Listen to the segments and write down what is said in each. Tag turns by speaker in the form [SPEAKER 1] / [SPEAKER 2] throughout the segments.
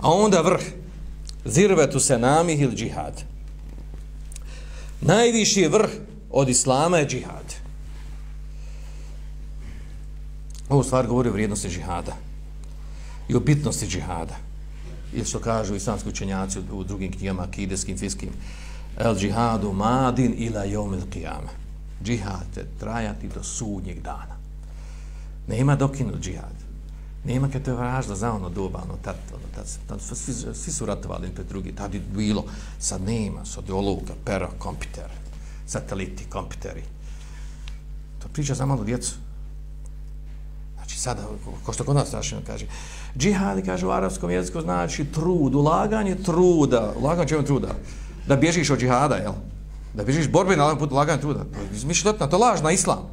[SPEAKER 1] A onda vrh. Zirvetu se namih ili džihad. Najviši vrh od islama je džihad. Ovo stvar govori o vrijednosti džihada i o bitnosti džihada. Ili što kažu islamski učenjaci u drugim knjigama, kideskim, fiskim, el džihadu madin ila jomil qiyama. Džihad će trajati do sudnjeg dana. Nema dokinut džihad. Nema kad to je vražda za ono doba, ono, tad, ono, tad, tad, tad svi, svi su ratovali pred drugi, tad je bilo, sad nema, sad je oluga, pera, kompiter, sateliti, kompiteri. To priča za malo djecu. Znači sada, ko što kod nas strašno kaže, džihad, kaže u arapskom jeziku, znači trud, ulaganje truda, ulaganje čemu truda? Da bježiš od džihada, jel? Da bježiš borbe na put ulaganje truda. Pa, izmišljotna, to laž na islam.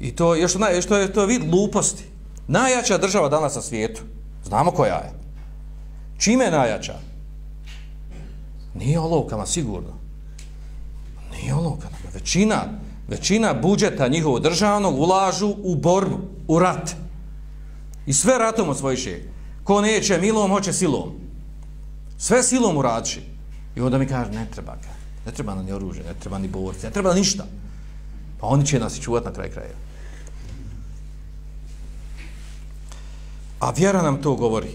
[SPEAKER 1] I to, još, ono, još to je to vid luposti. Najjača država danas na svijetu. Znamo koja je. Čime je najjača? Nije olovkama, sigurno. Nije olovkama. Većina, većina budžeta njihovog državnog ulažu u borbu, u rat. I sve ratom osvojiše. Ko neće milom, hoće silom. Sve silom urači. I onda mi kaže, ne treba ga. Ne treba nam ni oružje, ne treba ni borci, ne treba ništa. Pa oni će nas i čuvati na kraj kraja. A vjera nam to govori.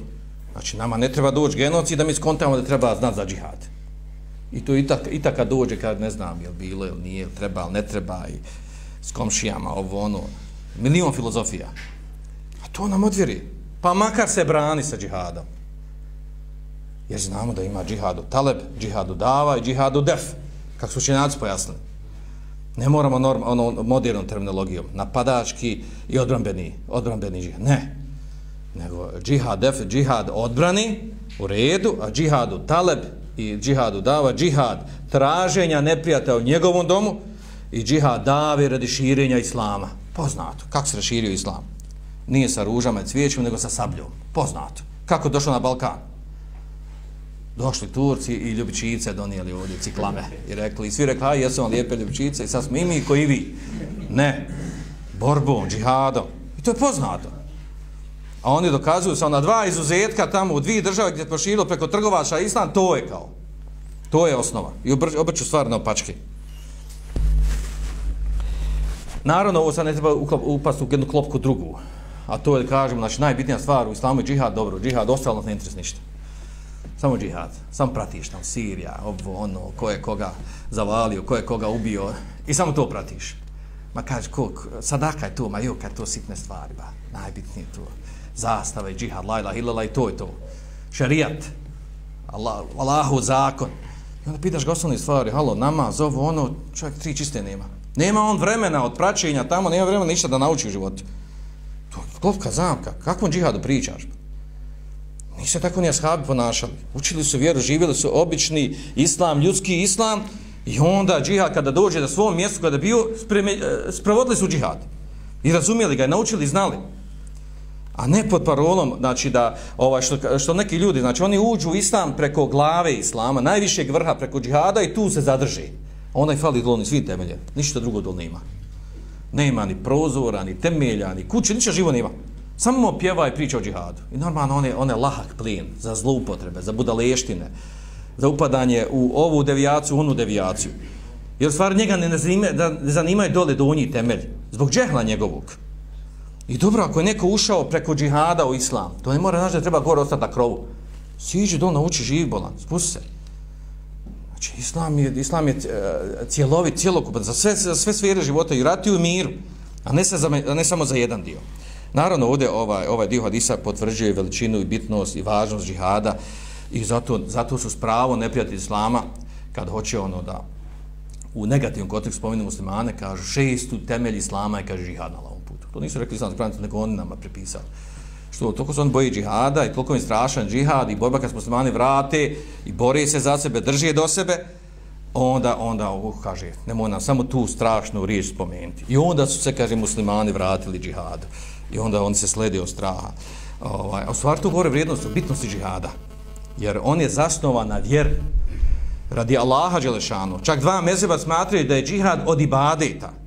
[SPEAKER 1] Znači, nama ne treba doći genocid da mi skontamo da treba znat za džihad. I to i, tak, i tako dođe kad ne znam je bilo ili nije, ili treba ili ne treba i s komšijama, ovo ono, milion filozofija. A to nam odvjeri. Pa makar se brani sa džihadom. Jer znamo da ima džihadu taleb, džihadu dava i džihadu def. Kako su činjaci pojasnili. Ne moramo norm, ono, modernom terminologijom. Napadački i odbrambeni, odbrambeni džihad. Ne nego džihad, def, džihad odbrani u redu, a džihadu taleb i džihadu dava, džihad traženja neprijatelja u njegovom domu i džihad dave radi širenja islama. Poznato. Kako se raširio islam? Nije sa ružama i cvijećima, nego sa sabljom. Poznato. Kako došlo na Balkan? Došli Turci i ljubičice donijeli ovdje ciklame i rekli, i svi rekli, aj, jesu vam lijepe ljubičice i sad smo i mi koji vi. Ne. Borbom, džihadom. I to je poznato. A oni dokazuju sa na dva izuzetka tamo u dvije države gdje je proširilo preko trgovača islam, to je kao. To je osnova. I obrću stvar na opačke. Naravno, ovo sad ne treba upast u jednu klopku drugu. A to je, kažemo, znači, najbitnija stvar u islamu je džihad, dobro, džihad, ostalo ne interes ništa. Samo džihad, samo pratiš tam, Sirija, ovo, ono, ko je koga zavalio, ko je koga ubio, i samo to pratiš. Ma kaže, ko, sadaka je to, ma jo, kad to sitne stvari, ba, najbitnije to zastave, džihad, la ilaha illallah i to je to. Šarijat, Allah, Allahu zakon. I onda pitaš ga osnovne stvari, halo, nama, zovu ono, čovjek tri čiste nema. Nema on vremena od praćenja tamo, nema vremena ništa da nauči u životu. To je klopka zamka. Kakvom džihadu pričaš? Nisu se tako ni ashabi ponašali. Učili su vjeru, živjeli su obični islam, ljudski islam i onda džihad kada dođe na svom mjestu kada bio, spreme, eh, sprovodili su džihad. I razumijeli ga, i naučili, i znali a ne pod parolom, znači da ovaj što, što neki ljudi, znači oni uđu u islam preko glave islama, najvišeg vrha preko džihada i tu se zadrži. Onaj fali dolni svi temelje, ništa drugo dol nema. Nema ni prozora, ni temelja, ni kuće, ništa živo nema. Samo pjeva i priča o džihadu. I normalno on je, on je lahak plin za zloupotrebe, za budaleštine, za upadanje u ovu devijaciju, u onu devijaciju. Jer stvar njega ne zanima, da ne zanimaju dole donji temelj, zbog džehla njegovog. I dobro, ako je neko ušao preko džihada u islam, to ne mora znači da treba gore ostati na krovu. Siđi do nauči živ bolan, spusti se. Znači, islam je, islam je e, cjelovit, cjelokupan, za sve, za sve sfere života i rati u miru, a ne, za, a ne samo za jedan dio. Naravno, ovdje ovaj, ovaj dio hadisa potvrđuje veličinu i bitnost i važnost džihada i zato, zato su spravo neprijatelji islama kad hoće ono da u negativnom kontekstu spomenu muslimane, kažu šestu temelj islama je, kaže, džihad na To nisu rekli islamski branitelji, nego oni nama prepisali. Što, toliko su oni boji džihada i toliko je strašan džihad i borba kad muslimani vrate i bori se za sebe, drži je do sebe, onda, onda, uh, kaže, nemoj nam samo tu strašnu riječ spomenuti. I onda su se, kaže, muslimani vratili džihadu. I onda oni se slede od straha. Ovaj, a u stvari tu govore vrijednost o bitnosti džihada. Jer on je zasnovan na vjer radi Allaha Đelešanu. Čak dva mezeba smatraju da je džihad od ibadeta